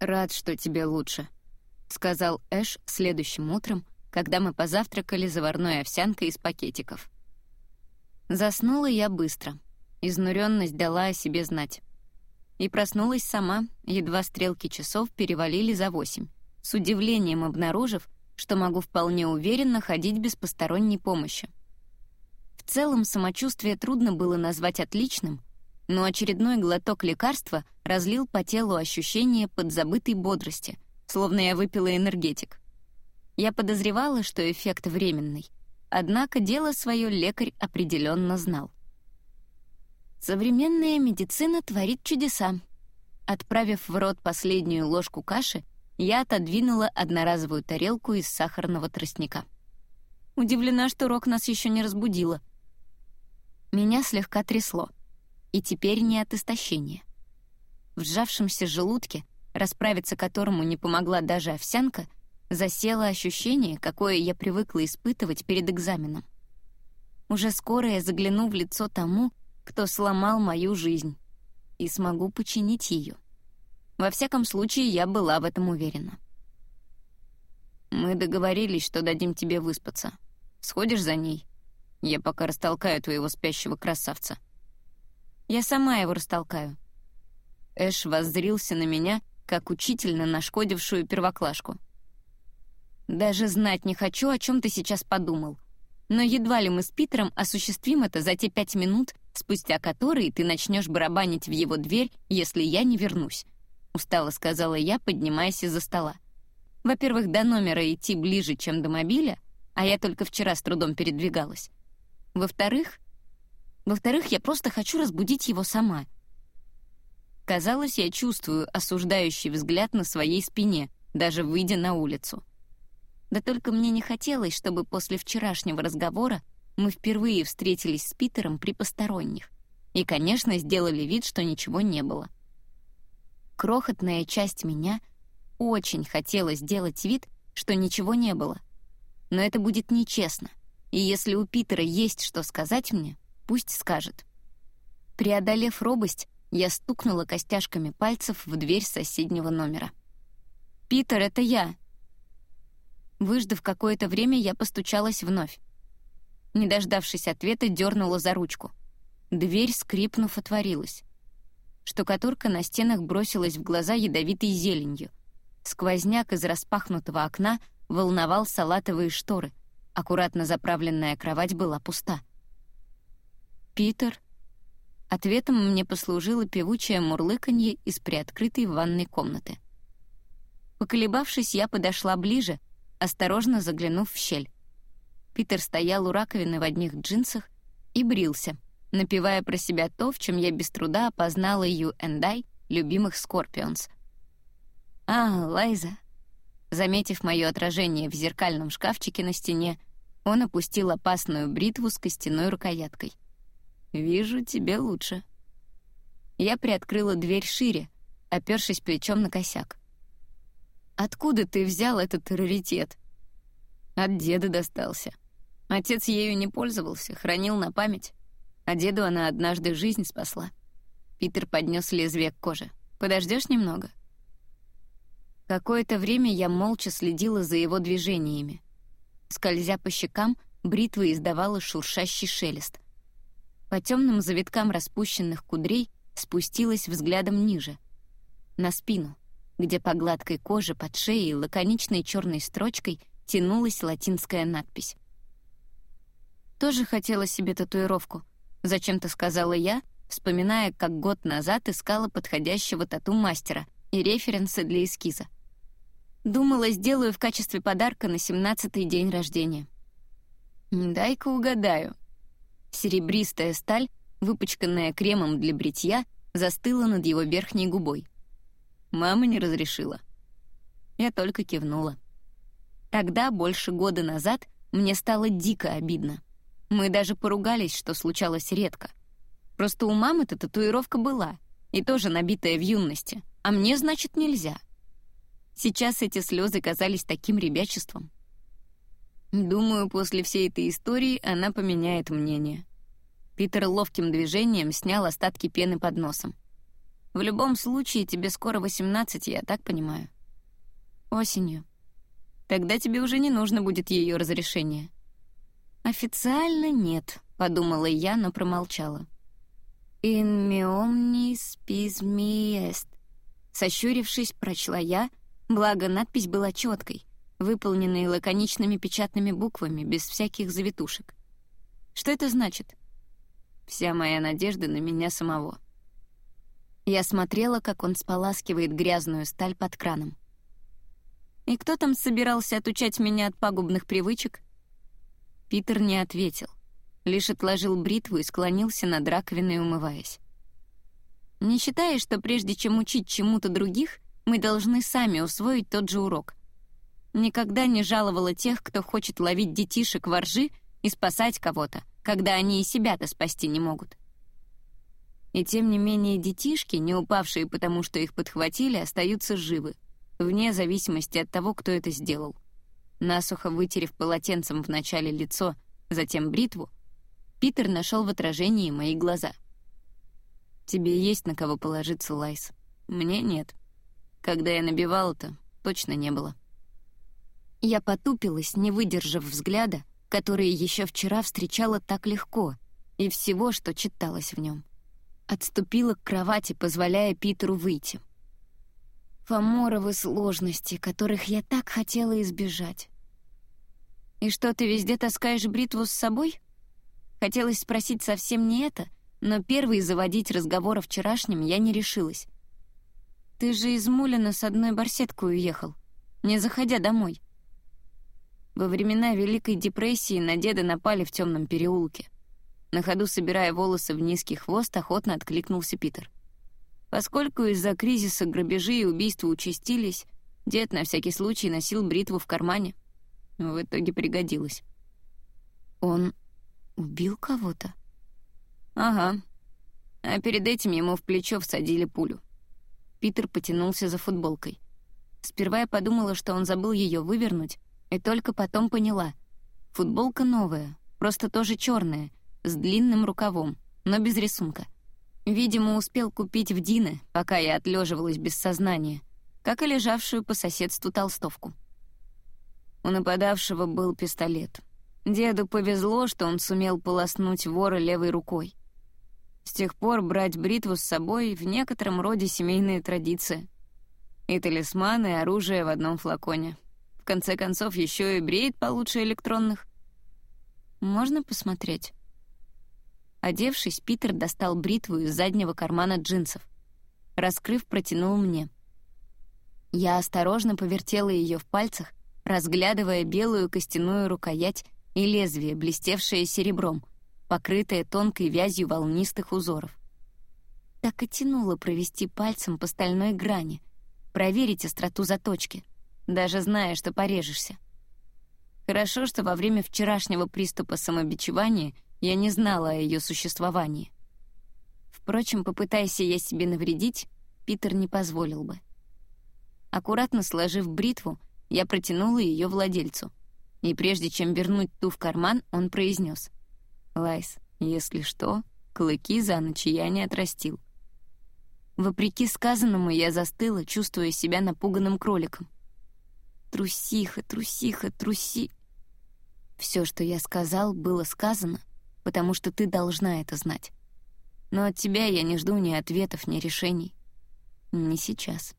«Рад, что тебе лучше», — сказал Эш следующим утром, когда мы позавтракали заварной овсянкой из пакетиков. Заснула я быстро. Изнуренность дала о себе знать. И проснулась сама, едва стрелки часов перевалили за восемь, с удивлением обнаружив, что могу вполне уверенно ходить без посторонней помощи. В целом самочувствие трудно было назвать отличным, но очередной глоток лекарства разлил по телу ощущение подзабытой бодрости, словно я выпила энергетик. Я подозревала, что эффект временный, однако дело свое лекарь определенно знал. Современная медицина творит чудеса. Отправив в рот последнюю ложку каши, я отодвинула одноразовую тарелку из сахарного тростника. Удивлена, что Рок нас еще не разбудила. Меня слегка трясло. И теперь не от истощения. В сжавшемся желудке, расправиться которому не помогла даже овсянка, засело ощущение, какое я привыкла испытывать перед экзаменом. Уже скоро я загляну в лицо тому, кто сломал мою жизнь, и смогу починить ее. Во всяком случае, я была в этом уверена. «Мы договорились, что дадим тебе выспаться. Сходишь за ней? Я пока растолкаю твоего спящего красавца». Я сама его растолкаю». Эш воззрился на меня, как учитель на нашкодившую первоклашку. «Даже знать не хочу, о чем ты сейчас подумал. Но едва ли мы с Питером осуществим это за те пять минут, спустя которые ты начнешь барабанить в его дверь, если я не вернусь», — устало сказала я, поднимаясь из-за стола. «Во-первых, до номера идти ближе, чем до мобиля, а я только вчера с трудом передвигалась. Во-вторых, во-вторых, я просто хочу разбудить его сама. Казалось, я чувствую осуждающий взгляд на своей спине, даже выйдя на улицу. Да только мне не хотелось, чтобы после вчерашнего разговора мы впервые встретились с Питером при посторонних. И, конечно, сделали вид, что ничего не было. Крохотная часть меня очень хотела сделать вид, что ничего не было. Но это будет нечестно. И если у Питера есть что сказать мне, Пусть скажет. Преодолев робость, я стукнула костяшками пальцев в дверь соседнего номера. «Питер, это я!» Выждав какое-то время, я постучалась вновь. Не дождавшись ответа, дернула за ручку. Дверь, скрипнув, отворилась. Штукатурка на стенах бросилась в глаза ядовитой зеленью. Сквозняк из распахнутого окна волновал салатовые шторы. Аккуратно заправленная кровать была пуста. «Питер?» Ответом мне послужило певучее мурлыканье из приоткрытой ванной комнаты. Поколебавшись, я подошла ближе, осторожно заглянув в щель. Питер стоял у раковины в одних джинсах и брился, напевая про себя то, в чем я без труда опознала You and I, любимых Скорпионс. «А, Лайза!» Заметив мое отражение в зеркальном шкафчике на стене, он опустил опасную бритву с костяной рукояткой — «Вижу, тебе лучше». Я приоткрыла дверь шире, опершись плечом на косяк. «Откуда ты взял этот раритет?» От деда достался. Отец ею не пользовался, хранил на память, а деду она однажды жизнь спасла. Питер поднес лезвие к коже. «Подождешь немного?» Какое-то время я молча следила за его движениями. Скользя по щекам, бритва издавала шуршащий шелест — по темным завиткам распущенных кудрей спустилась взглядом ниже, на спину, где по гладкой коже под шеей лаконичной черной строчкой тянулась латинская надпись. «Тоже хотела себе татуировку», — зачем-то сказала я, вспоминая, как год назад искала подходящего тату-мастера и референсы для эскиза. Думала, сделаю в качестве подарка на 17-й день рождения. «Дай-ка угадаю», Серебристая сталь, выпачканная кремом для бритья, застыла над его верхней губой. Мама не разрешила. Я только кивнула. Тогда, больше года назад, мне стало дико обидно. Мы даже поругались, что случалось редко. Просто у мамы-то татуировка была, и тоже набитая в юности, а мне, значит, нельзя. Сейчас эти слезы казались таким ребячеством. Думаю, после всей этой истории она поменяет мнение. Питер ловким движением снял остатки пены под носом. В любом случае, тебе скоро 18, я так понимаю. Осенью. Тогда тебе уже не нужно будет ее разрешение. Официально нет, подумала я, но промолчала. In me omnis pis me est. Сощурившись, прочла я, благо надпись была четкой, выполненной лаконичными печатными буквами, без всяких завитушек. Что это значит? Вся моя надежда на меня самого. Я смотрела, как он споласкивает грязную сталь под краном. «И кто там собирался отучать меня от пагубных привычек?» Питер не ответил, лишь отложил бритву и склонился над раковиной, умываясь. «Не считаешь, что прежде чем учить чему-то других, мы должны сами усвоить тот же урок? Никогда не жаловала тех, кто хочет ловить детишек во ржи и спасать кого-то, когда они и себя-то спасти не могут. И тем не менее детишки, не упавшие потому, что их подхватили, остаются живы, вне зависимости от того, кто это сделал. Насухо вытерев полотенцем в начале лицо, затем бритву, Питер нашел в отражении мои глаза. «Тебе есть на кого положиться, Лайс. Мне нет. Когда я набивал это, точно не было». Я потупилась, не выдержав взгляда, который еще вчера встречала так легко, и всего, что читалось в нем отступила к кровати, позволяя Питеру выйти. Фоморовы сложности, которых я так хотела избежать. «И что, ты везде таскаешь бритву с собой?» Хотелось спросить совсем не это, но первый заводить разговор о вчерашнем я не решилась. «Ты же из Мулина с одной барсеткой уехал, не заходя домой». Во времена Великой депрессии на деда напали в темном переулке — на ходу собирая волосы в низкий хвост, охотно откликнулся Питер. Поскольку из-за кризиса грабежи и убийства участились, дед на всякий случай носил бритву в кармане. В итоге пригодилось. Он убил кого-то? Ага. А перед этим ему в плечо всадили пулю. Питер потянулся за футболкой. Сперва я подумала, что он забыл ее вывернуть, и только потом поняла. Футболка новая, просто тоже черная, с длинным рукавом, но без рисунка. Видимо, успел купить в Дине, пока я отлеживалась без сознания, как и лежавшую по соседству толстовку. У нападавшего был пистолет. Деду повезло, что он сумел полоснуть вора левой рукой. С тех пор брать бритву с собой в некотором роде семейная традиция. И талисман, и оружие в одном флаконе. Конце концов, еще и бреет получше электронных. «Можно посмотреть?» Одевшись, Питер достал бритву из заднего кармана джинсов. Раскрыв, протянул мне. Я осторожно повертела ее в пальцах, разглядывая белую костяную рукоять и лезвие, блестевшее серебром, покрытое тонкой вязью волнистых узоров. Так и тянуло провести пальцем по стальной грани, проверить остроту заточки, даже зная, что порежешься. Хорошо, что во время вчерашнего приступа самобичевания — я не знала о ее существовании. Впрочем, попытайся я себе навредить, Питер не позволил бы. Аккуратно сложив бритву, я протянула ее владельцу. И прежде чем вернуть ту в карман, он произнес: «Лайс, если что, клыки за ночь я не отрастил». Вопреки сказанному, я застыла, чувствуя себя напуганным кроликом. «Трусиха, трусиха, труси...» Все, что я сказал, было сказано, потому что ты должна это знать. Но от тебя я не жду ни ответов, ни решений. Не сейчас.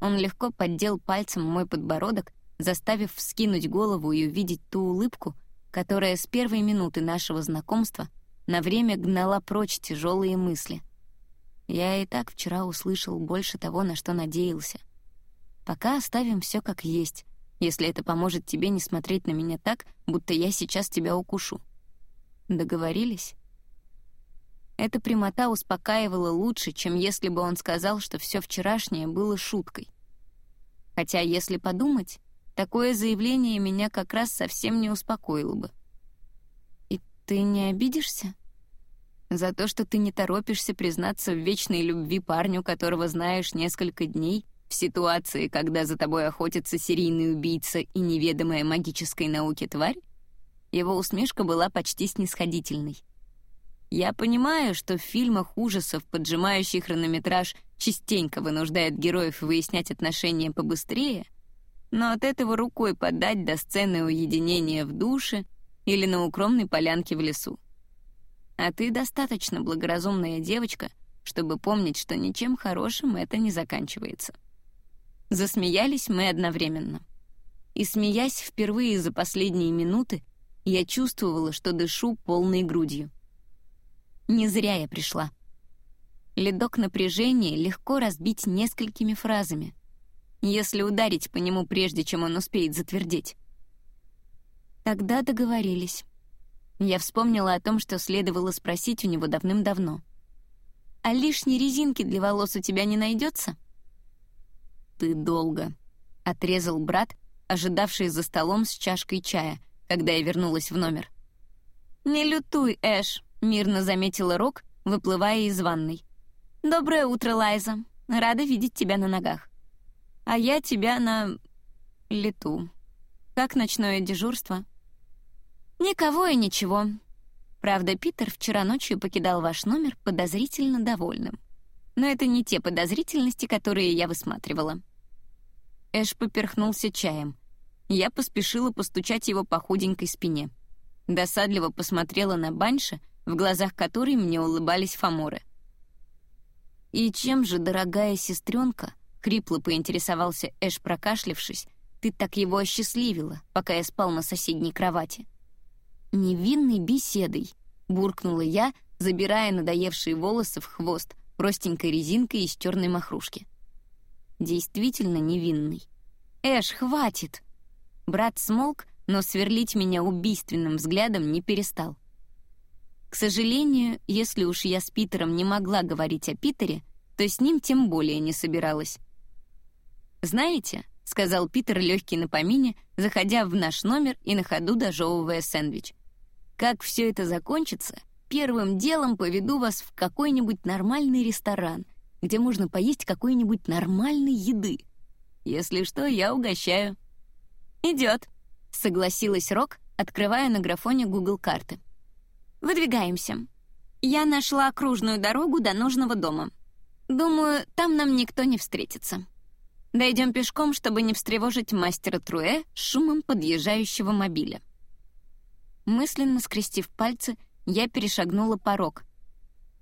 Он легко поддел пальцем мой подбородок, заставив вскинуть голову и увидеть ту улыбку, которая с первой минуты нашего знакомства на время гнала прочь тяжелые мысли. Я и так вчера услышал больше того, на что надеялся. Пока оставим все как есть, если это поможет тебе не смотреть на меня так, будто я сейчас тебя укушу. Договорились? Эта прямота успокаивала лучше, чем если бы он сказал, что все вчерашнее было шуткой. Хотя, если подумать, такое заявление меня как раз совсем не успокоило бы. «И ты не обидишься?» «За то, что ты не торопишься признаться в вечной любви парню, которого знаешь несколько дней, в ситуации, когда за тобой охотится серийный убийца и неведомая магической науке тварь?» Его усмешка была почти снисходительной. Я понимаю, что в фильмах ужасов поджимающий хронометраж частенько вынуждает героев выяснять отношения побыстрее, но от этого рукой подать до сцены уединения в душе или на укромной полянке в лесу. А ты достаточно благоразумная девочка, чтобы помнить, что ничем хорошим это не заканчивается. Засмеялись мы одновременно. И, смеясь впервые за последние минуты, я чувствовала, что дышу полной грудью. Не зря я пришла. Ледок напряжения легко разбить несколькими фразами, если ударить по нему прежде, чем он успеет затвердеть. Тогда договорились. Я вспомнила о том, что следовало спросить у него давным-давно. «А лишней резинки для волос у тебя не найдется?» «Ты долго», — отрезал брат, ожидавший за столом с чашкой чая, когда я вернулась в номер. «Не лютуй, Эш», — мирно заметила Рок, выплывая из ванной. «Доброе утро, Лайза. Рада видеть тебя на ногах. А я тебя на... лету. Как ночное дежурство?» «Никого и ничего. Правда, Питер вчера ночью покидал ваш номер подозрительно довольным. Но это не те подозрительности, которые я высматривала». Эш поперхнулся чаем. Я поспешила постучать его по худенькой спине. Досадливо посмотрела на Банша, в глазах которой мне улыбались фаморы. «И чем же, дорогая сестренка?» — хрипло поинтересовался Эш, прокашлившись. «Ты так его осчастливила, пока я спал на соседней кровати» невинной беседой», — буркнула я, забирая надоевшие волосы в хвост простенькой резинкой из черной махрушки. Действительно невинный. «Эш, хватит!» Брат смолк, но сверлить меня убийственным взглядом не перестал. К сожалению, если уж я с Питером не могла говорить о Питере, то с ним тем более не собиралась. «Знаете», — сказал Питер легкий на помине, заходя в наш номер и на ходу дожевывая сэндвич, как все это закончится, первым делом поведу вас в какой-нибудь нормальный ресторан, где можно поесть какой-нибудь нормальной еды. Если что, я угощаю». «Идет», — согласилась Рок, открывая на графоне Google карты. «Выдвигаемся. Я нашла окружную дорогу до нужного дома. Думаю, там нам никто не встретится. Дойдем пешком, чтобы не встревожить мастера Труэ шумом подъезжающего мобиля. Мысленно скрестив пальцы, я перешагнула порог.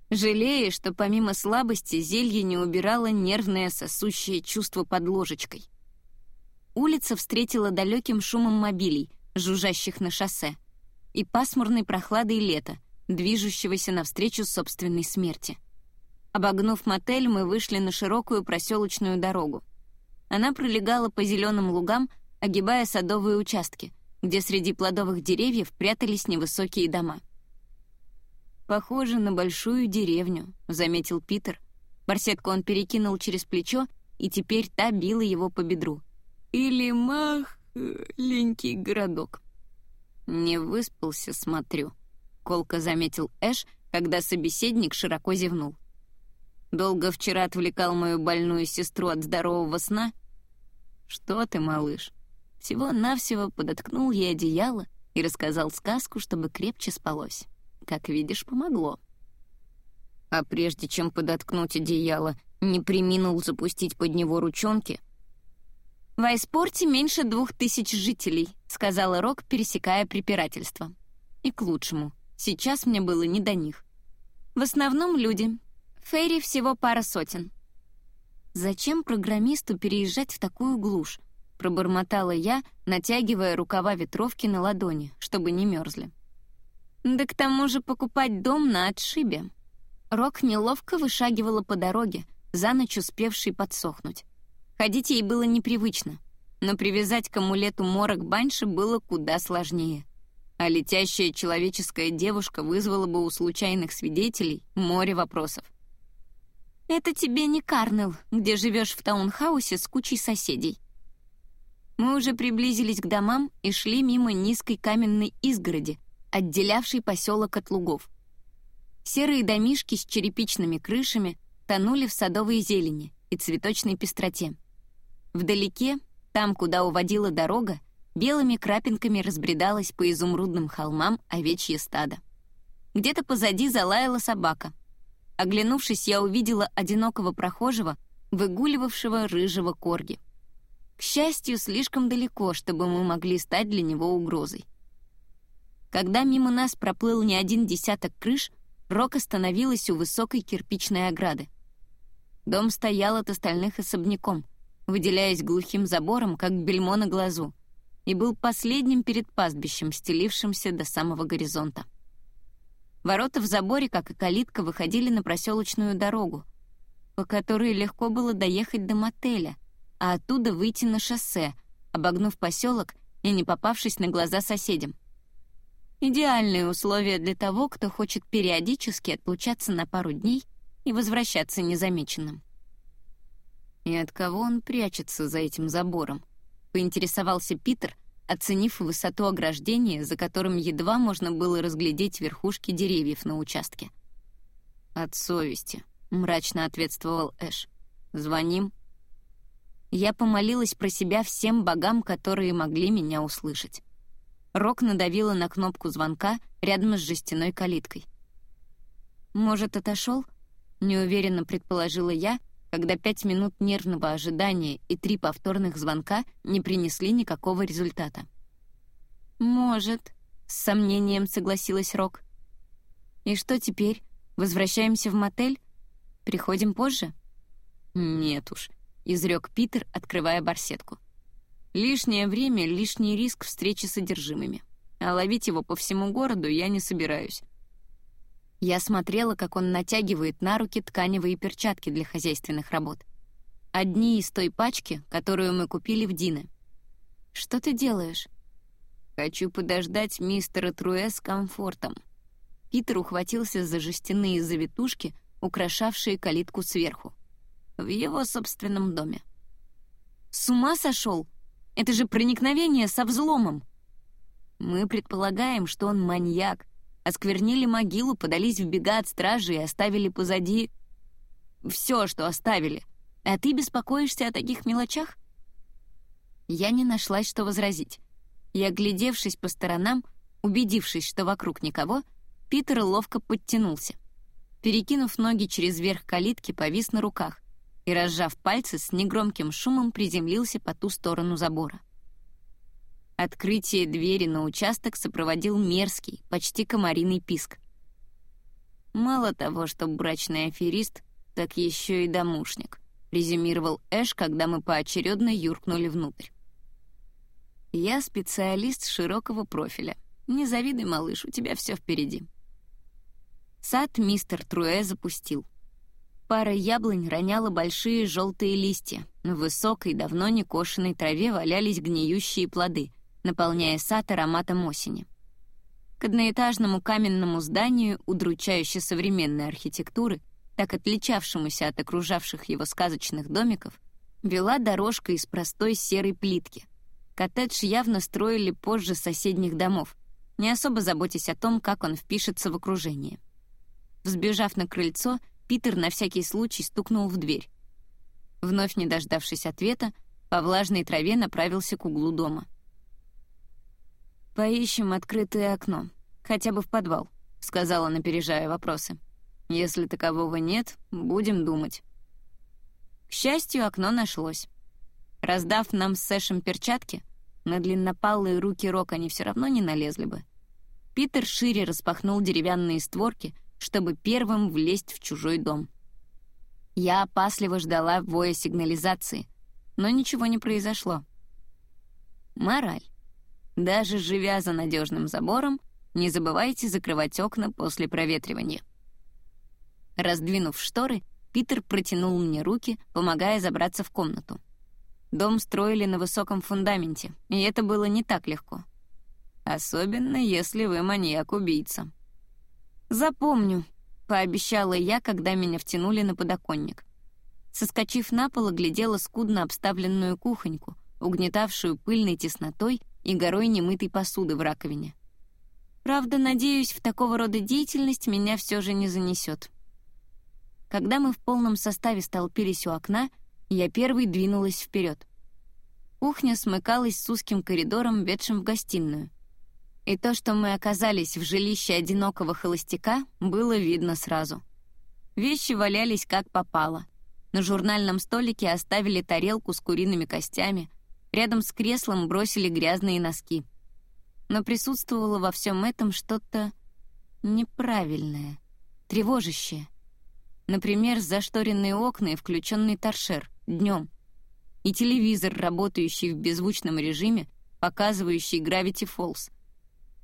Жалея, что помимо слабости зелье не убирало нервное сосущее чувство под ложечкой. Улица встретила далеким шумом мобилей, жужжащих на шоссе, и пасмурной прохладой лета, движущегося навстречу собственной смерти. Обогнув мотель, мы вышли на широкую проселочную дорогу. Она пролегала по зеленым лугам, огибая садовые участки, где среди плодовых деревьев прятались невысокие дома. «Похоже на большую деревню», — заметил Питер. Барсетку он перекинул через плечо, и теперь та била его по бедру. «Или маленький городок». «Не выспался, смотрю», — колко заметил Эш, когда собеседник широко зевнул. «Долго вчера отвлекал мою больную сестру от здорового сна?» «Что ты, малыш, всего-навсего подоткнул ей одеяло и рассказал сказку, чтобы крепче спалось. Как видишь, помогло. А прежде чем подоткнуть одеяло, не приминул запустить под него ручонки. «В Айспорте меньше двух тысяч жителей», — сказала Рок, пересекая препирательство. «И к лучшему. Сейчас мне было не до них. В основном люди. Фейри всего пара сотен». Зачем программисту переезжать в такую глушь? — пробормотала я, натягивая рукава ветровки на ладони, чтобы не мерзли. «Да к тому же покупать дом на отшибе». Рок неловко вышагивала по дороге, за ночь успевшей подсохнуть. Ходить ей было непривычно, но привязать к амулету морок банши было куда сложнее. А летящая человеческая девушка вызвала бы у случайных свидетелей море вопросов. «Это тебе не Карнелл, где живешь в таунхаусе с кучей соседей», мы уже приблизились к домам и шли мимо низкой каменной изгороди, отделявшей поселок от лугов. Серые домишки с черепичными крышами тонули в садовой зелени и цветочной пестроте. Вдалеке, там, куда уводила дорога, белыми крапинками разбредалась по изумрудным холмам овечье стадо. Где-то позади залаяла собака. Оглянувшись, я увидела одинокого прохожего, выгуливавшего рыжего корги. К счастью, слишком далеко, чтобы мы могли стать для него угрозой. Когда мимо нас проплыл не один десяток крыш, Рок остановилась у высокой кирпичной ограды. Дом стоял от остальных особняком, выделяясь глухим забором, как бельмо на глазу, и был последним перед пастбищем, стелившимся до самого горизонта. Ворота в заборе, как и калитка, выходили на проселочную дорогу, по которой легко было доехать до мотеля, а оттуда выйти на шоссе, обогнув поселок и не попавшись на глаза соседям. Идеальные условия для того, кто хочет периодически отлучаться на пару дней и возвращаться незамеченным. И от кого он прячется за этим забором? Поинтересовался Питер, оценив высоту ограждения, за которым едва можно было разглядеть верхушки деревьев на участке. «От совести», — мрачно ответствовал Эш. «Звоним?» Я помолилась про себя всем богам, которые могли меня услышать. Рок надавила на кнопку звонка рядом с жестяной калиткой. «Может, отошел?» — неуверенно предположила я, когда пять минут нервного ожидания и три повторных звонка не принесли никакого результата. «Может», — с сомнением согласилась Рок. «И что теперь? Возвращаемся в мотель? Приходим позже?» «Нет уж», — изрек Питер, открывая барсетку. Лишнее время, лишний риск встречи с содержимыми. А ловить его по всему городу я не собираюсь. Я смотрела, как он натягивает на руки тканевые перчатки для хозяйственных работ. Одни из той пачки, которую мы купили в Дине. «Что ты делаешь?» «Хочу подождать мистера Труэ с комфортом». Питер ухватился за жестяные завитушки, украшавшие калитку сверху. В его собственном доме. «С ума сошел?» Это же проникновение со взломом. Мы предполагаем, что он маньяк, осквернили могилу, подались в бега от стражи и оставили позади... Все, что оставили. А ты беспокоишься о таких мелочах? Я не нашлась, что возразить. И, оглядевшись по сторонам, убедившись, что вокруг никого, Питер ловко подтянулся. Перекинув ноги через верх калитки, повис на руках, и, разжав пальцы, с негромким шумом приземлился по ту сторону забора. Открытие двери на участок сопроводил мерзкий, почти комариный писк. «Мало того, что брачный аферист, так еще и домушник», — резюмировал Эш, когда мы поочередно юркнули внутрь. «Я специалист широкого профиля. Не завидуй, малыш, у тебя все впереди». Сад мистер Труэ запустил — Пара яблонь роняла большие желтые листья. В высокой, давно не кошенной траве валялись гниющие плоды, наполняя сад ароматом осени. К одноэтажному каменному зданию, удручающе современной архитектуры, так отличавшемуся от окружавших его сказочных домиков, вела дорожка из простой серой плитки. Коттедж явно строили позже соседних домов, не особо заботясь о том, как он впишется в окружение. Взбежав на крыльцо, Питер на всякий случай стукнул в дверь. Вновь не дождавшись ответа, по влажной траве направился к углу дома. «Поищем открытое окно, хотя бы в подвал», — сказала, напережая вопросы. «Если такового нет, будем думать». К счастью, окно нашлось. Раздав нам с Сэшем перчатки, на длиннопалые руки Рок они все равно не налезли бы. Питер шире распахнул деревянные створки — чтобы первым влезть в чужой дом. Я опасливо ждала воя сигнализации, но ничего не произошло. Мораль. Даже живя за надежным забором, не забывайте закрывать окна после проветривания. Раздвинув шторы, Питер протянул мне руки, помогая забраться в комнату. Дом строили на высоком фундаменте, и это было не так легко. Особенно, если вы маньяк-убийца. «Запомню», — пообещала я, когда меня втянули на подоконник. Соскочив на пол, глядела скудно обставленную кухоньку, угнетавшую пыльной теснотой и горой немытой посуды в раковине. Правда, надеюсь, в такого рода деятельность меня все же не занесет. Когда мы в полном составе столпились у окна, я первой двинулась вперед. Кухня смыкалась с узким коридором, ведшим в гостиную. И то, что мы оказались в жилище одинокого холостяка, было видно сразу. Вещи валялись как попало. На журнальном столике оставили тарелку с куриными костями, рядом с креслом бросили грязные носки. Но присутствовало во всем этом что-то неправильное, тревожащее. Например, зашторенные окна и включенный торшер днем. И телевизор, работающий в беззвучном режиме, показывающий Gravity Falls.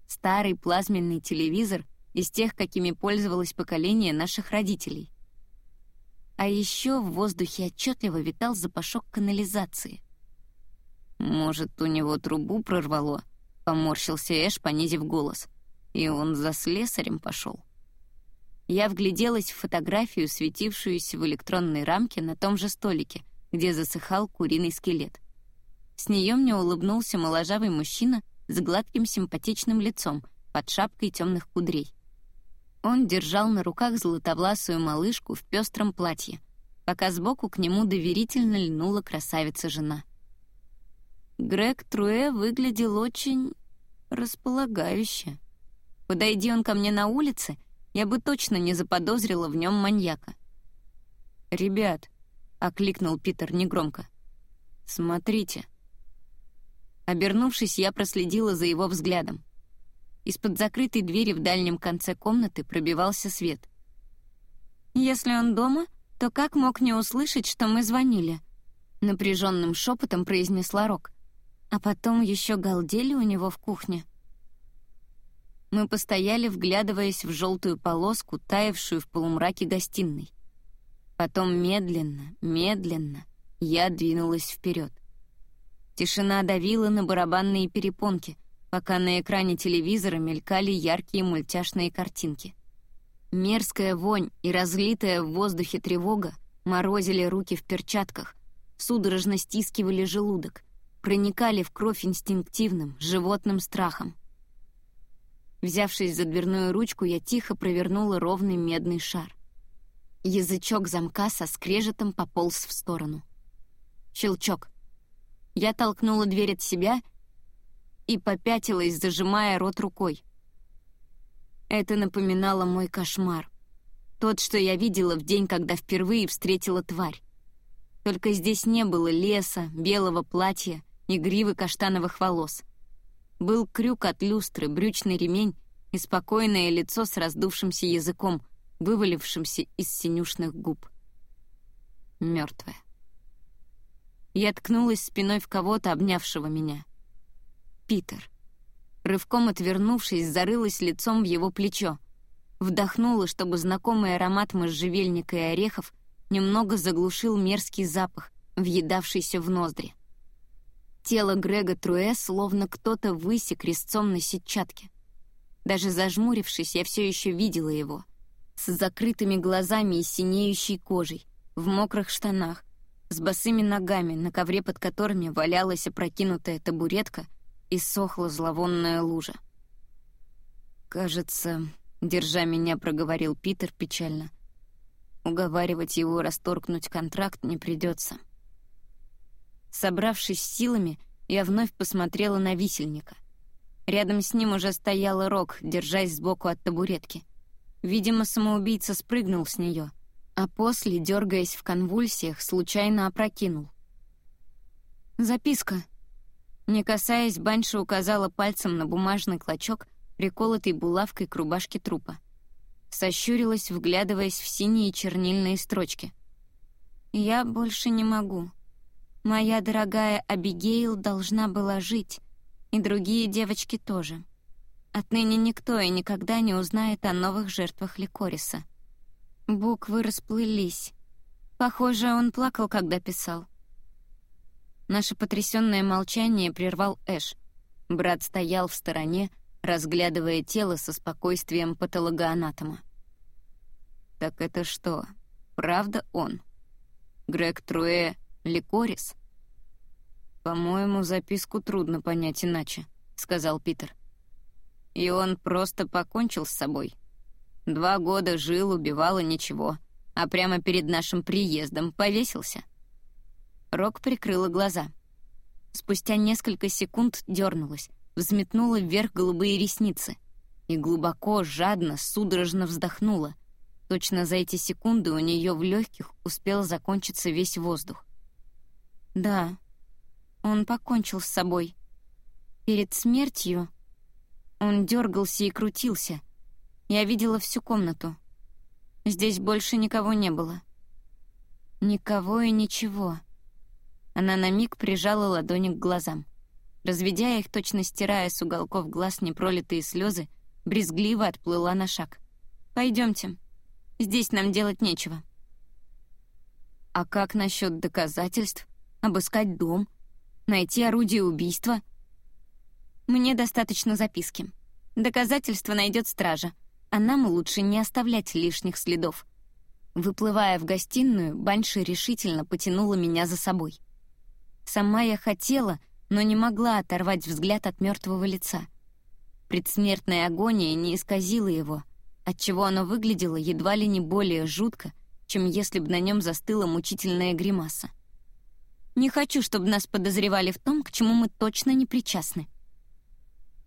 Старый плазменный телевизор из тех, какими пользовалось поколение наших родителей. А еще в воздухе отчетливо витал запашок канализации. «Может, у него трубу прорвало?» — поморщился Эш, понизив голос. «И он за слесарем пошел». Я вгляделась в фотографию, светившуюся в электронной рамке на том же столике, где засыхал куриный скелет. С нее мне улыбнулся моложавый мужчина с гладким симпатичным лицом под шапкой темных кудрей. Он держал на руках золотовласую малышку в пестром платье, пока сбоку к нему доверительно льнула красавица-жена. Грег Труэ выглядел очень располагающе. Подойди он ко мне на улице — я бы точно не заподозрила в нем маньяка. «Ребят», — окликнул Питер негромко, — «смотрите». Обернувшись, я проследила за его взглядом. Из-под закрытой двери в дальнем конце комнаты пробивался свет. «Если он дома, то как мог не услышать, что мы звонили?» Напряженным шепотом произнесла Рок. А потом еще галдели у него в кухне. Мы постояли, вглядываясь в желтую полоску, таявшую в полумраке гостиной. Потом медленно, медленно я двинулась вперед. Тишина давила на барабанные перепонки, пока на экране телевизора мелькали яркие мультяшные картинки. Мерзкая вонь и разлитая в воздухе тревога морозили руки в перчатках, судорожно стискивали желудок, проникали в кровь инстинктивным, животным страхом. Взявшись за дверную ручку, я тихо провернула ровный медный шар. Язычок замка со скрежетом пополз в сторону. Щелчок. Я толкнула дверь от себя и попятилась, зажимая рот рукой. Это напоминало мой кошмар. Тот, что я видела в день, когда впервые встретила тварь. Только здесь не было леса, белого платья и гривы каштановых волос — был крюк от люстры, брючный ремень и спокойное лицо с раздувшимся языком, вывалившимся из синюшных губ. Мертвая. Я ткнулась спиной в кого-то, обнявшего меня. Питер. Рывком отвернувшись, зарылась лицом в его плечо. Вдохнула, чтобы знакомый аромат можжевельника и орехов немного заглушил мерзкий запах, въедавшийся в ноздри. Тело Грега Труэ словно кто-то высек резцом на сетчатке. Даже зажмурившись, я все еще видела его. С закрытыми глазами и синеющей кожей, в мокрых штанах, с босыми ногами, на ковре под которыми валялась опрокинутая табуретка и сохла зловонная лужа. «Кажется, держа меня, проговорил Питер печально. Уговаривать его расторгнуть контракт не придется. Собравшись силами, я вновь посмотрела на висельника. Рядом с ним уже стояла Рок, держась сбоку от табуретки. Видимо, самоубийца спрыгнул с нее, а после, дергаясь в конвульсиях, случайно опрокинул. «Записка». Не касаясь, Банша указала пальцем на бумажный клочок, приколотый булавкой к рубашке трупа. Сощурилась, вглядываясь в синие чернильные строчки. «Я больше не могу», Моя дорогая Абигейл должна была жить, и другие девочки тоже. Отныне никто и никогда не узнает о новых жертвах Ликориса. Буквы расплылись. Похоже, он плакал, когда писал. Наше потрясённое молчание прервал Эш. Брат стоял в стороне, разглядывая тело со спокойствием патологоанатома. «Так это что, правда он? Грег Труэ Ликорис? «По-моему, записку трудно понять иначе», — сказал Питер. «И он просто покончил с собой. Два года жил, убивал и ничего, а прямо перед нашим приездом повесился». Рок прикрыла глаза. Спустя несколько секунд дернулась, взметнула вверх голубые ресницы и глубоко, жадно, судорожно вздохнула. Точно за эти секунды у нее в легких успел закончиться весь воздух. Да, он покончил с собой. Перед смертью он дергался и крутился. Я видела всю комнату. Здесь больше никого не было. Никого и ничего. Она на миг прижала ладони к глазам. Разведя их, точно стирая с уголков глаз непролитые слезы, брезгливо отплыла на шаг. «Пойдемте. Здесь нам делать нечего». «А как насчет доказательств? Обыскать дом? Найти орудие убийства?» «Мне достаточно записки. Доказательства найдет стража, а нам лучше не оставлять лишних следов». Выплывая в гостиную, Банши решительно потянула меня за собой. Сама я хотела, но не могла оторвать взгляд от мертвого лица. Предсмертная агония не исказила его, отчего оно выглядело едва ли не более жутко, чем если бы на нем застыла мучительная гримаса. «Не хочу, чтобы нас подозревали в том, к чему мы точно не причастны».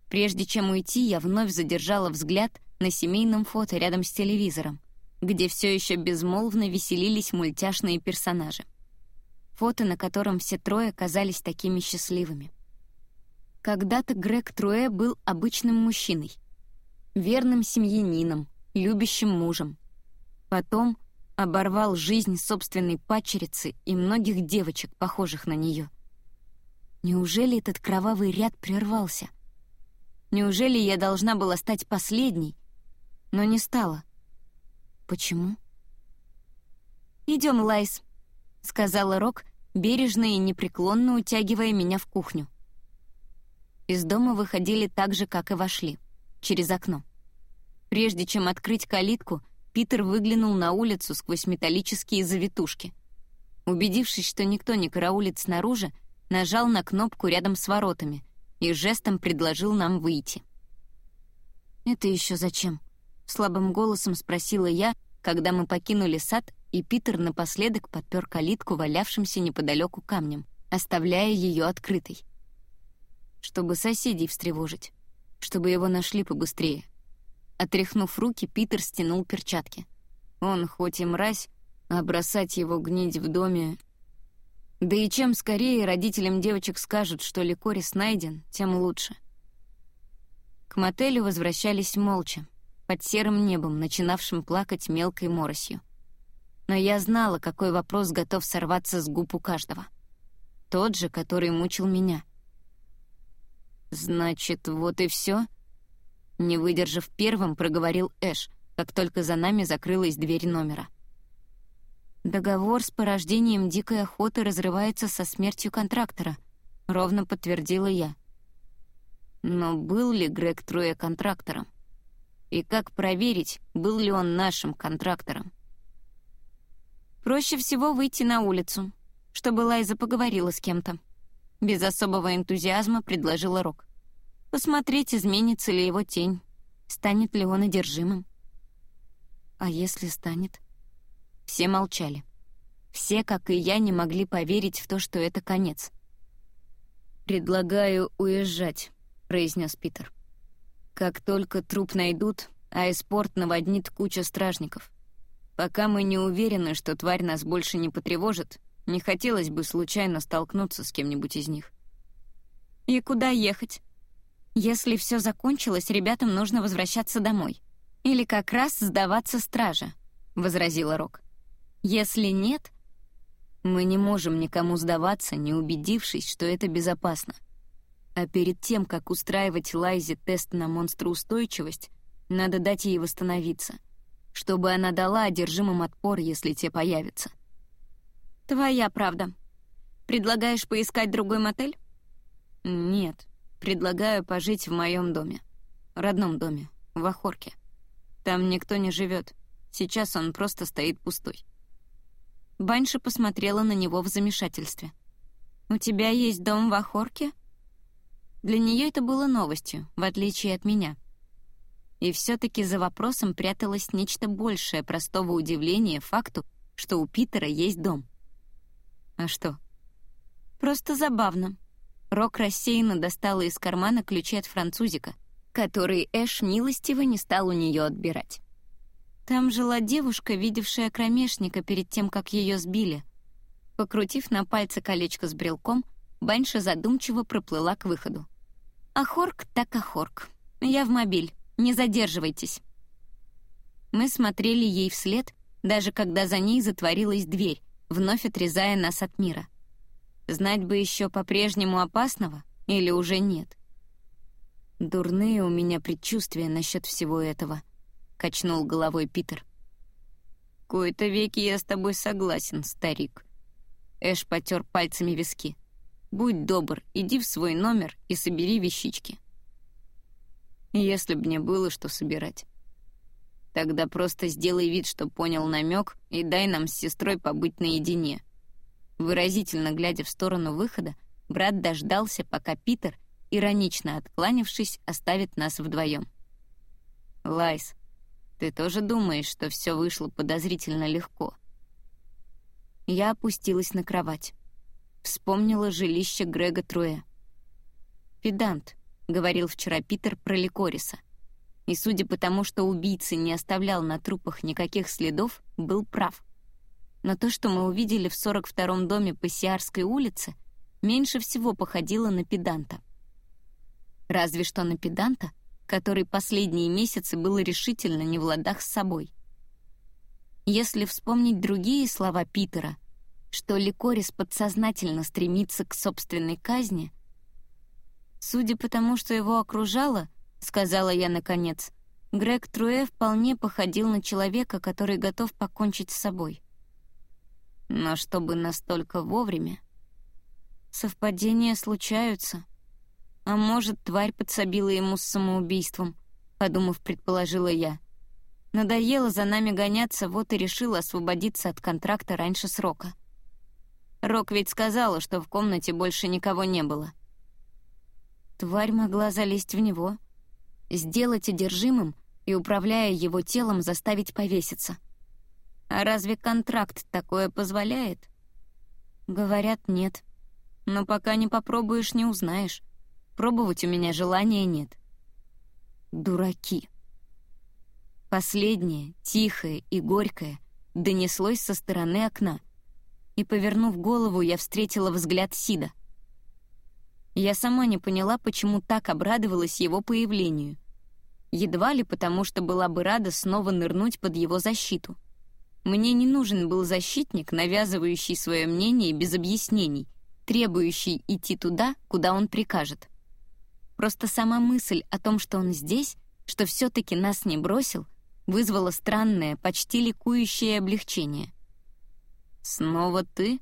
Прежде чем уйти, я вновь задержала взгляд на семейном фото рядом с телевизором, где все еще безмолвно веселились мультяшные персонажи фото на котором все трое казались такими счастливыми. Когда-то Грег Труэ был обычным мужчиной, верным семьянином, любящим мужем. Потом оборвал жизнь собственной падчерицы и многих девочек, похожих на нее. Неужели этот кровавый ряд прервался? Неужели я должна была стать последней, но не стала? Почему? «Идем, Лайс», — сказала Рок, бережно и непреклонно утягивая меня в кухню. Из дома выходили так же, как и вошли, через окно. Прежде чем открыть калитку, Питер выглянул на улицу сквозь металлические завитушки. Убедившись, что никто не караулит снаружи, нажал на кнопку рядом с воротами и жестом предложил нам выйти. «Это еще зачем?» — слабым голосом спросила я, когда мы покинули сад и Питер напоследок подпер калитку валявшимся неподалеку камнем, оставляя ее открытой. Чтобы соседей встревожить, чтобы его нашли побыстрее. Отряхнув руки, Питер стянул перчатки. Он, хоть и мразь, а бросать его гнить в доме... Да и чем скорее родителям девочек скажут, что Ликорис найден, тем лучше. К мотелю возвращались молча, под серым небом, начинавшим плакать мелкой моросью но я знала, какой вопрос готов сорваться с губ у каждого. Тот же, который мучил меня. «Значит, вот и все?» Не выдержав первым, проговорил Эш, как только за нами закрылась дверь номера. «Договор с порождением дикой охоты разрывается со смертью контрактора», — ровно подтвердила я. Но был ли Грег Труэ контрактором? И как проверить, был ли он нашим контрактором? Проще всего выйти на улицу, чтобы Лайза поговорила с кем-то. Без особого энтузиазма предложила Рок. Посмотреть, изменится ли его тень, станет ли он одержимым. А если станет? Все молчали. Все, как и я, не могли поверить в то, что это конец. «Предлагаю уезжать», — произнес Питер. «Как только труп найдут, аэспорт наводнит куча стражников. Пока мы не уверены, что тварь нас больше не потревожит, не хотелось бы случайно столкнуться с кем-нибудь из них. И куда ехать? Если все закончилось, ребятам нужно возвращаться домой. Или как раз сдаваться страже, — возразила Рок. Если нет, мы не можем никому сдаваться, не убедившись, что это безопасно. А перед тем, как устраивать Лайзе тест на монстроустойчивость, надо дать ей восстановиться — чтобы она дала одержимым отпор, если те появятся. «Твоя правда. Предлагаешь поискать другой мотель?» «Нет. Предлагаю пожить в моем доме. Родном доме, в Охорке. Там никто не живет. Сейчас он просто стоит пустой». Баньша посмотрела на него в замешательстве. «У тебя есть дом в Охорке?» Для нее это было новостью, в отличие от меня — и все-таки за вопросом пряталось нечто большее простого удивления факту, что у Питера есть дом. А что? Просто забавно. Рок рассеянно достала из кармана ключи от французика, который Эш милостиво не стал у нее отбирать. Там жила девушка, видевшая кромешника перед тем, как ее сбили. Покрутив на пальце колечко с брелком, Баньша задумчиво проплыла к выходу. «Ахорк так ахорк. Я в мобиль. Не задерживайтесь». Мы смотрели ей вслед, даже когда за ней затворилась дверь, вновь отрезая нас от мира. Знать бы еще по-прежнему опасного или уже нет. Дурные у меня предчувствия насчет всего этого —— качнул головой Питер. «Кои-то веки я с тобой согласен, старик». Эш потер пальцами виски. «Будь добр, иди в свой номер и собери вещички». «Если б мне было что собирать». «Тогда просто сделай вид, что понял намек, и дай нам с сестрой побыть наедине». Выразительно глядя в сторону выхода, брат дождался, пока Питер, иронично откланившись, оставит нас вдвоем. «Лайс, ты тоже думаешь, что все вышло подозрительно легко?» Я опустилась на кровать. Вспомнила жилище Грега Труэ. «Педант», — говорил вчера Питер про Ликориса. И судя по тому, что убийца не оставлял на трупах никаких следов, был прав. Но то, что мы увидели в 42-м доме по Сиарской улице, меньше всего походило на педанта. Разве что на педанта, который последние месяцы был решительно не в ладах с собой. Если вспомнить другие слова Питера, что Ликорис подсознательно стремится к собственной казни, судя по тому, что его окружало, сказала я наконец, Грег Труэ вполне походил на человека, который готов покончить с собой. Но чтобы настолько вовремя... Совпадения случаются — а может, тварь подсобила ему с самоубийством, подумав, предположила я. Надоело за нами гоняться, вот и решила освободиться от контракта раньше срока. Рок ведь сказала, что в комнате больше никого не было. Тварь могла залезть в него, сделать одержимым и, управляя его телом, заставить повеситься. А разве контракт такое позволяет? Говорят, нет. Но пока не попробуешь, не узнаешь. Пробовать у меня желания нет. Дураки. Последнее, тихое и горькое, донеслось со стороны окна. И, повернув голову, я встретила взгляд Сида. Я сама не поняла, почему так обрадовалась его появлению. Едва ли потому, что была бы рада снова нырнуть под его защиту. Мне не нужен был защитник, навязывающий свое мнение без объяснений, требующий идти туда, куда он прикажет. Просто сама мысль о том, что он здесь, что все-таки нас не бросил, вызвала странное, почти ликующее облегчение. «Снова ты?»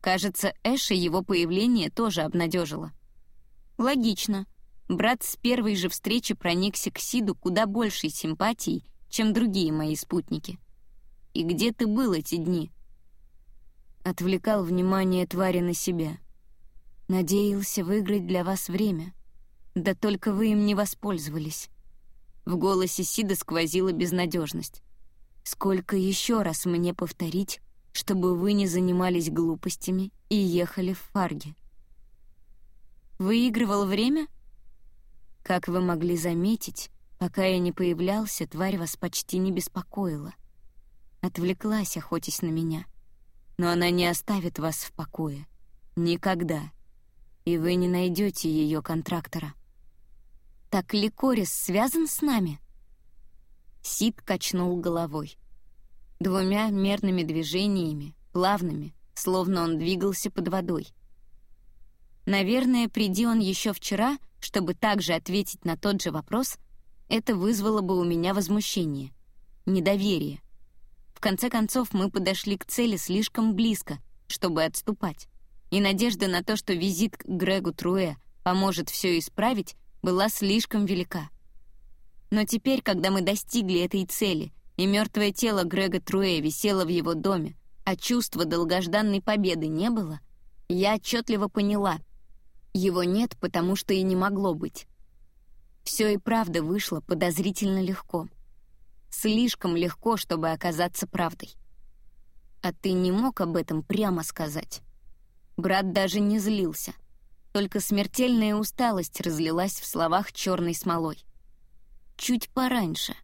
Кажется, Эша его появление тоже обнадежило. Логично. Брат с первой же встречи проникся к Сиду куда большей симпатией, чем другие мои спутники. «И где ты был эти дни?» Отвлекал внимание твари на себя. Надеялся выиграть для вас время. Да только вы им не воспользовались. В голосе Сида сквозила безнадежность. Сколько еще раз мне повторить, чтобы вы не занимались глупостями и ехали в фарге? Выигрывал время? Как вы могли заметить, пока я не появлялся, тварь вас почти не беспокоила. Отвлеклась, охотясь на меня. Но она не оставит вас в покое. Никогда. И вы не найдете ее контрактора. Так Ликорис связан с нами?» Сид качнул головой. Двумя мерными движениями, плавными, словно он двигался под водой. Наверное, приди он еще вчера, чтобы также ответить на тот же вопрос, это вызвало бы у меня возмущение, недоверие. В конце концов, мы подошли к цели слишком близко, чтобы отступать. И надежда на то, что визит к Грегу Труэ поможет все исправить, была слишком велика. Но теперь, когда мы достигли этой цели, и мертвое тело Грега Труэ висело в его доме, а чувства долгожданной победы не было, я отчетливо поняла — его нет, потому что и не могло быть. Все и правда вышло подозрительно легко. Слишком легко, чтобы оказаться правдой. А ты не мог об этом прямо сказать. Брат даже не злился. Только смертельная усталость разлилась в словах черной смолой. Чуть пораньше.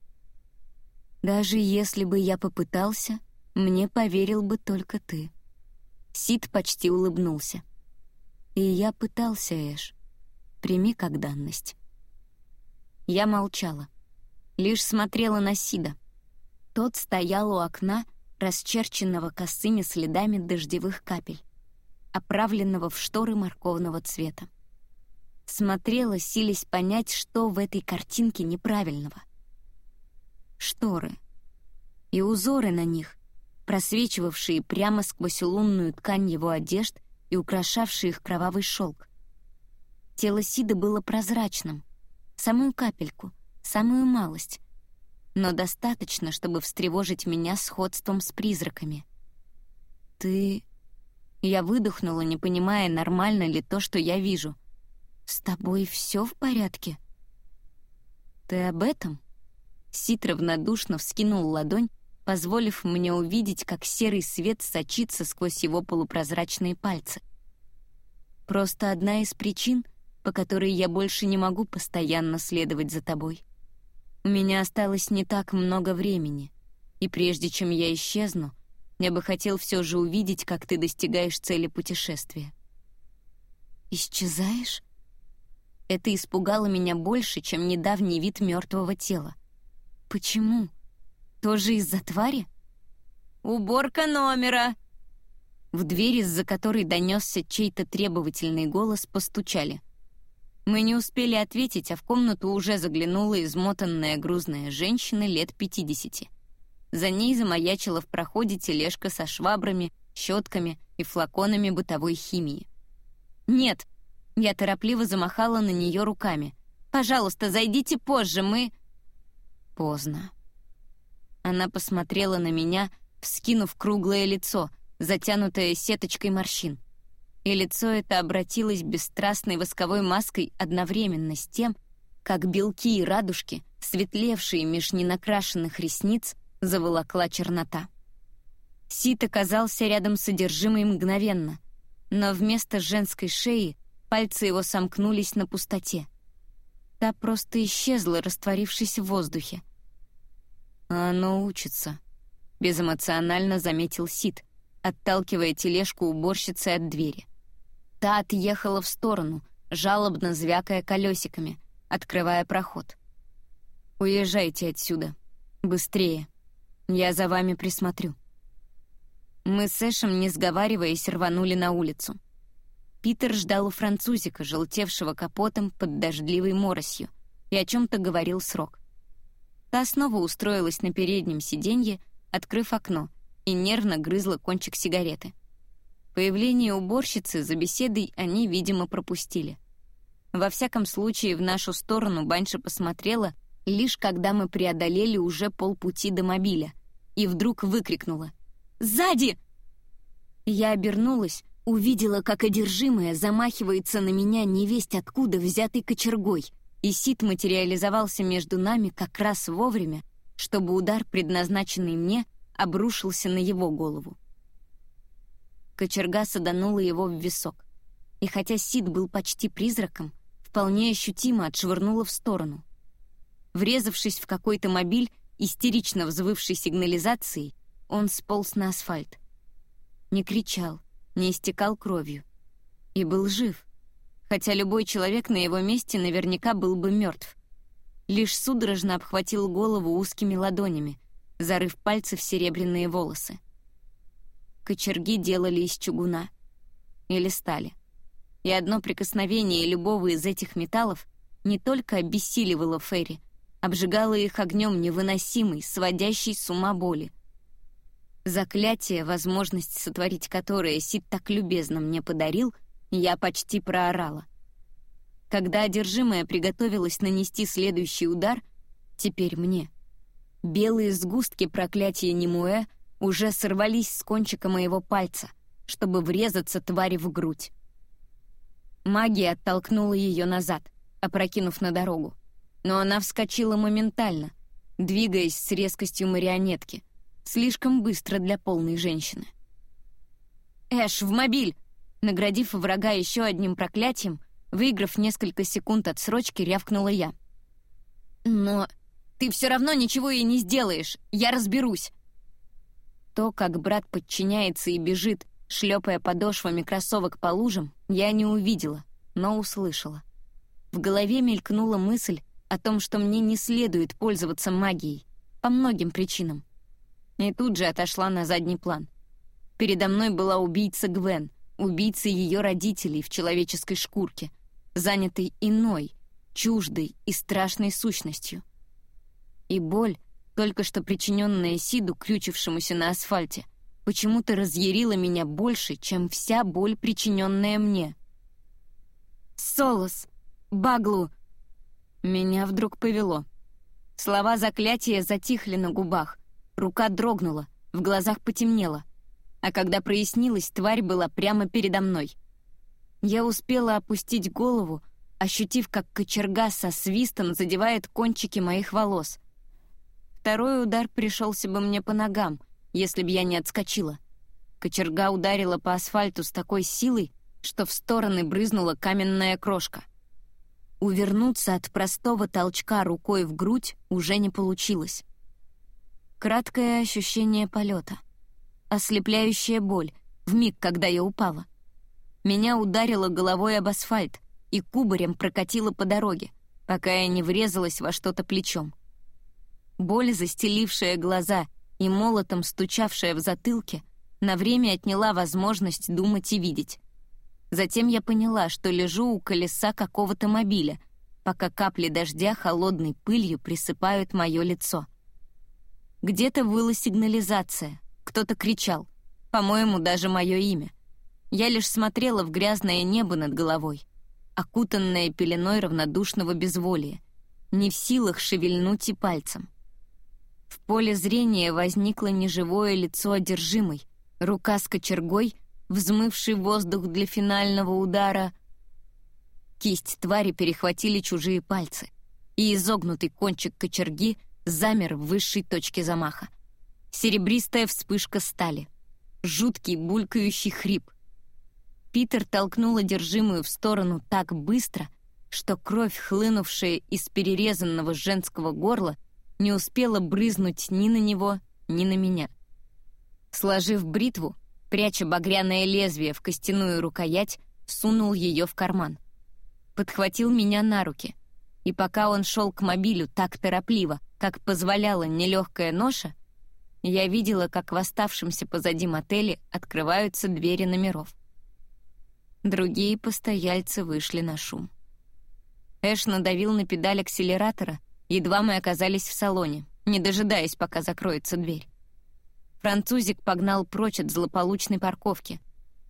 Даже если бы я попытался, мне поверил бы только ты. Сид почти улыбнулся. И я пытался, Эш. Прими как данность. Я молчала. Лишь смотрела на Сида. Тот стоял у окна, расчерченного косыми следами дождевых капель, оправленного в шторы морковного цвета. Смотрела, силясь понять, что в этой картинке неправильного. Шторы. И узоры на них, просвечивавшие прямо сквозь лунную ткань его одежд и украшавшие их кровавый шелк. Тело Сида было прозрачным, самую капельку, самую малость, но достаточно, чтобы встревожить меня сходством с призраками. «Ты...» Я выдохнула, не понимая, нормально ли то, что я вижу. «С тобой все в порядке?» «Ты об этом?» Сит равнодушно вскинул ладонь, позволив мне увидеть, как серый свет сочится сквозь его полупрозрачные пальцы. «Просто одна из причин, по которой я больше не могу постоянно следовать за тобой. У меня осталось не так много времени, и прежде чем я исчезну, я бы хотел все же увидеть, как ты достигаешь цели путешествия. Исчезаешь? Это испугало меня больше, чем недавний вид мертвого тела. Почему? Тоже из-за твари? «Уборка номера!» В дверь, из-за которой донесся чей-то требовательный голос, постучали. Мы не успели ответить, а в комнату уже заглянула измотанная грузная женщина лет 50. За ней замаячила в проходе тележка со швабрами, щетками и флаконами бытовой химии. «Нет!» — я торопливо замахала на нее руками. «Пожалуйста, зайдите позже, мы...» Поздно. Она посмотрела на меня, вскинув круглое лицо, затянутое сеточкой морщин и лицо это обратилось бесстрастной восковой маской одновременно с тем, как белки и радужки, светлевшие меж ненакрашенных ресниц, заволокла чернота. Сит оказался рядом с содержимой мгновенно, но вместо женской шеи пальцы его сомкнулись на пустоте. Та просто исчезла, растворившись в воздухе. «Оно учится», — безэмоционально заметил Сид, отталкивая тележку уборщицы от двери. Та отъехала в сторону, жалобно звякая колесиками, открывая проход. «Уезжайте отсюда. Быстрее. Я за вами присмотрю». Мы с Эшем, не сговариваясь, рванули на улицу. Питер ждал у французика, желтевшего капотом под дождливой моросью, и о чем-то говорил срок. Та снова устроилась на переднем сиденье, открыв окно, и нервно грызла кончик сигареты. Появление уборщицы за беседой они, видимо, пропустили. Во всяком случае, в нашу сторону Банша посмотрела, лишь когда мы преодолели уже полпути до мобиля, и вдруг выкрикнула «Сзади!». Я обернулась, увидела, как одержимая замахивается на меня невесть откуда взятой кочергой, и Сид материализовался между нами как раз вовремя, чтобы удар, предназначенный мне, обрушился на его голову. Кочерга саданула его в висок. И хотя Сид был почти призраком, вполне ощутимо отшвырнула в сторону. Врезавшись в какой-то мобиль, истерично взвывший сигнализацией, он сполз на асфальт. Не кричал, не истекал кровью. И был жив, хотя любой человек на его месте наверняка был бы мертв. Лишь судорожно обхватил голову узкими ладонями, зарыв пальцы в серебряные волосы кочерги делали из чугуна. Или стали. И одно прикосновение любого из этих металлов не только обессиливало Ферри, обжигало их огнем невыносимой, сводящей с ума боли. Заклятие, возможность сотворить которое Сид так любезно мне подарил, я почти проорала. Когда одержимая приготовилась нанести следующий удар, теперь мне. Белые сгустки проклятия Немуэ — уже сорвались с кончика моего пальца, чтобы врезаться твари в грудь. Магия оттолкнула ее назад, опрокинув на дорогу. Но она вскочила моментально, двигаясь с резкостью марионетки, слишком быстро для полной женщины. «Эш, в мобиль!» Наградив врага еще одним проклятием, выиграв несколько секунд отсрочки, рявкнула я. «Но ты все равно ничего и не сделаешь, я разберусь!» То, как брат подчиняется и бежит, шлепая подошвами кроссовок по лужам, я не увидела, но услышала. В голове мелькнула мысль о том, что мне не следует пользоваться магией, по многим причинам. И тут же отошла на задний план. Передо мной была убийца Гвен, убийца ее родителей в человеческой шкурке, занятой иной, чуждой и страшной сущностью. И боль, только что причиненная Сиду, крючившемуся на асфальте, почему-то разъярила меня больше, чем вся боль, причиненная мне. «Солос! Баглу!» Меня вдруг повело. Слова заклятия затихли на губах, рука дрогнула, в глазах потемнело. А когда прояснилось, тварь была прямо передо мной. Я успела опустить голову, ощутив, как кочерга со свистом задевает кончики моих волос — Второй удар пришелся бы мне по ногам, если б я не отскочила. Кочерга ударила по асфальту с такой силой, что в стороны брызнула каменная крошка. Увернуться от простого толчка рукой в грудь уже не получилось. Краткое ощущение полета. Ослепляющая боль, в миг, когда я упала. Меня ударило головой об асфальт и кубарем прокатило по дороге, пока я не врезалась во что-то плечом. Боль, застелившая глаза и молотом стучавшая в затылке, на время отняла возможность думать и видеть. Затем я поняла, что лежу у колеса какого-то мобиля, пока капли дождя холодной пылью присыпают мое лицо. Где-то выла сигнализация, кто-то кричал, по-моему, даже мое имя. Я лишь смотрела в грязное небо над головой, окутанное пеленой равнодушного безволия, не в силах шевельнуть и пальцем. В поле зрения возникло неживое лицо одержимой, рука с кочергой, взмывший воздух для финального удара. Кисть твари перехватили чужие пальцы, и изогнутый кончик кочерги замер в высшей точке замаха. Серебристая вспышка стали. Жуткий булькающий хрип. Питер толкнул одержимую в сторону так быстро, что кровь, хлынувшая из перерезанного женского горла, не успела брызнуть ни на него, ни на меня. Сложив бритву, пряча багряное лезвие в костяную рукоять, сунул ее в карман. Подхватил меня на руки, и пока он шел к мобилю так торопливо, как позволяла нелегкая ноша, я видела, как в оставшемся позади мотеле открываются двери номеров. Другие постояльцы вышли на шум. Эш надавил на педаль акселератора, Едва мы оказались в салоне, не дожидаясь, пока закроется дверь. Французик погнал прочь от злополучной парковки,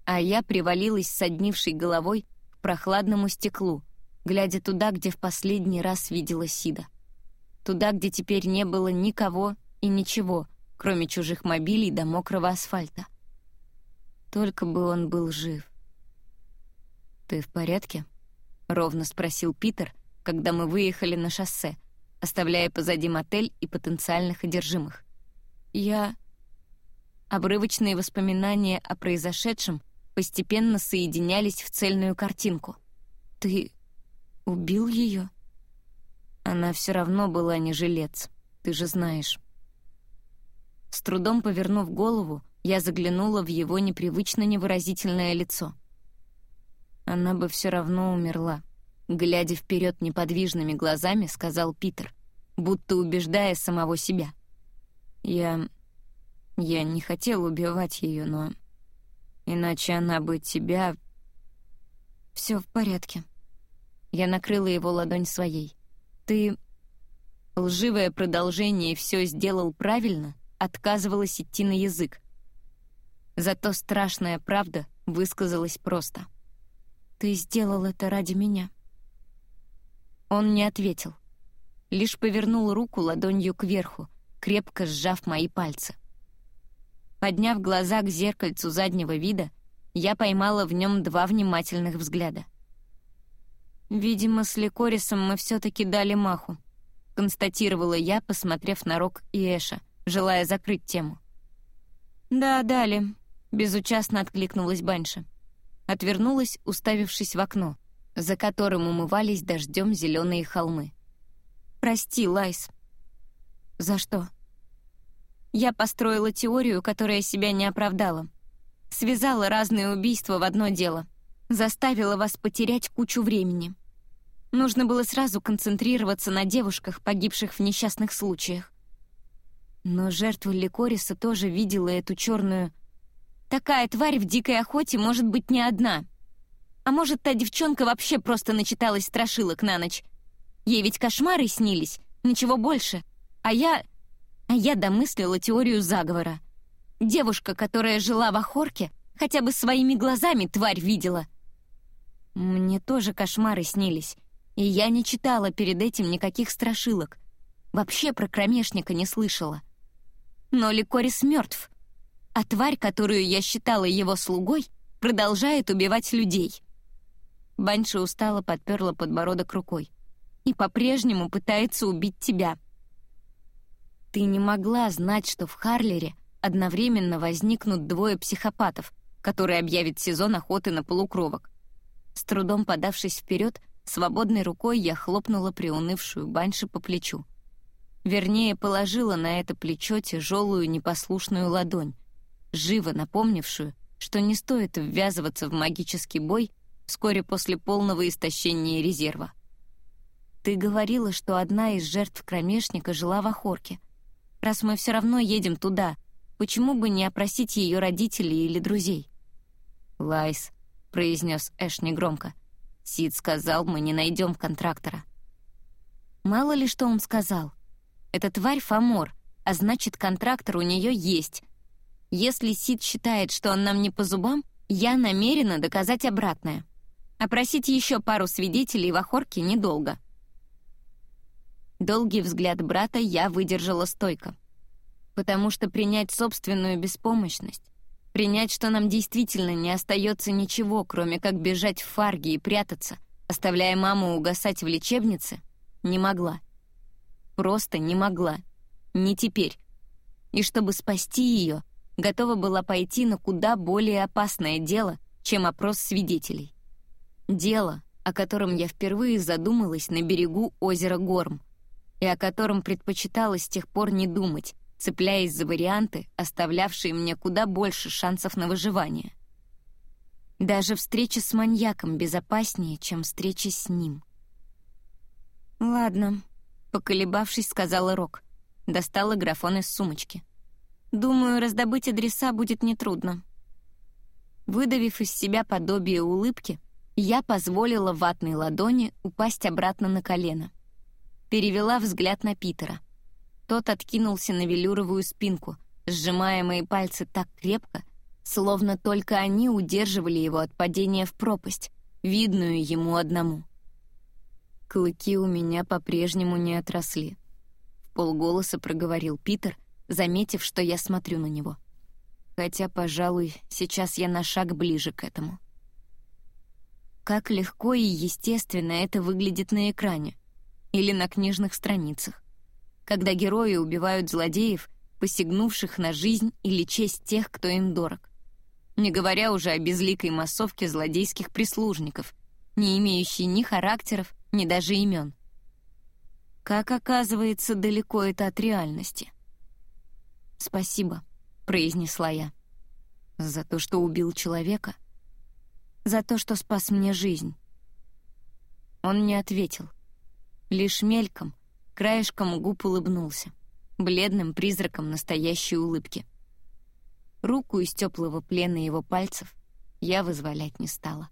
а я привалилась с однившей головой к прохладному стеклу, глядя туда, где в последний раз видела Сида. Туда, где теперь не было никого и ничего, кроме чужих мобилей до мокрого асфальта. Только бы он был жив. «Ты в порядке?» — ровно спросил Питер, когда мы выехали на шоссе — оставляя позади мотель и потенциальных одержимых. Я... Обрывочные воспоминания о произошедшем постепенно соединялись в цельную картинку. «Ты убил ее?» Она все равно была не жилец, ты же знаешь. С трудом повернув голову, я заглянула в его непривычно невыразительное лицо. Она бы все равно умерла. Глядя вперед неподвижными глазами, сказал Питер, будто убеждая самого себя. «Я... я не хотел убивать ее, но... Иначе она бы тебя...» «Все в порядке». Я накрыла его ладонь своей. «Ты...» Лживое продолжение «все сделал правильно» отказывалось идти на язык. Зато страшная правда высказалась просто. «Ты сделал это ради меня». Он не ответил. Лишь повернул руку ладонью кверху, крепко сжав мои пальцы. Подняв глаза к зеркальцу заднего вида, я поймала в нем два внимательных взгляда. «Видимо, с Ликорисом мы все-таки дали маху», — констатировала я, посмотрев на Рок и Эша, желая закрыть тему. «Да, дали», — безучастно откликнулась Банша. отвернулась, уставившись в окно, за которым умывались дождем зеленые холмы. «Прости, Лайс». «За что?» Я построила теорию, которая себя не оправдала. Связала разные убийства в одно дело. Заставила вас потерять кучу времени. Нужно было сразу концентрироваться на девушках, погибших в несчастных случаях. Но жертва Ликориса тоже видела эту черную... Такая тварь в дикой охоте может быть не одна. А может, та девчонка вообще просто начиталась страшилок на ночь. Ей ведь кошмары снились, ничего больше. А я... А я домыслила теорию заговора. Девушка, которая жила в Охорке, хотя бы своими глазами тварь видела. Мне тоже кошмары снились, и я не читала перед этим никаких страшилок. Вообще про кромешника не слышала. Но Ликорис мертв, а тварь, которую я считала его слугой, продолжает убивать людей. Банша устало подперла подбородок рукой. И по-прежнему пытается убить тебя — ты не могла знать, что в Харлере одновременно возникнут двое психопатов, которые объявят сезон охоты на полукровок. С трудом подавшись вперед, свободной рукой я хлопнула приунывшую баньши по плечу. Вернее, положила на это плечо тяжелую непослушную ладонь, живо напомнившую, что не стоит ввязываться в магический бой вскоре после полного истощения резерва. Ты говорила, что одна из жертв кромешника жила в Охорке — Раз мы все равно едем туда, почему бы не опросить ее родителей или друзей?» «Лайс», — произнес Эш негромко. «Сид сказал, мы не найдем контрактора». Мало ли что он сказал. Эта тварь Фомор, а значит, контрактор у нее есть. Если Сид считает, что он нам не по зубам, я намерена доказать обратное. Опросить еще пару свидетелей в Охорке недолго. Долгий взгляд брата я выдержала стойко. Потому что принять собственную беспомощность, принять, что нам действительно не остается ничего, кроме как бежать в фарги и прятаться, оставляя маму угасать в лечебнице, не могла. Просто не могла. Не теперь. И чтобы спасти ее, готова была пойти на куда более опасное дело, чем опрос свидетелей. Дело, о котором я впервые задумалась на берегу озера Горм, и о котором предпочитала с тех пор не думать, цепляясь за варианты, оставлявшие мне куда больше шансов на выживание. Даже встреча с маньяком безопаснее, чем встреча с ним. «Ладно», — поколебавшись, сказала Рок. Достала графон из сумочки. «Думаю, раздобыть адреса будет нетрудно». Выдавив из себя подобие улыбки, я позволила ватной ладони упасть обратно на колено — перевела взгляд на Питера. Тот откинулся на велюровую спинку, сжимая мои пальцы так крепко, словно только они удерживали его от падения в пропасть, видную ему одному. Клыки у меня по-прежнему не отросли. В полголоса проговорил Питер, заметив, что я смотрю на него. Хотя, пожалуй, сейчас я на шаг ближе к этому. Как легко и естественно это выглядит на экране или на книжных страницах, когда герои убивают злодеев, посягнувших на жизнь или честь тех, кто им дорог. Не говоря уже о безликой массовке злодейских прислужников, не имеющей ни характеров, ни даже имен. Как оказывается, далеко это от реальности. «Спасибо», — произнесла я. «За то, что убил человека?» «За то, что спас мне жизнь». Он не ответил. Лишь мельком, краешком губ улыбнулся, бледным призраком настоящей улыбки. Руку из теплого плена его пальцев я вызволять не стала.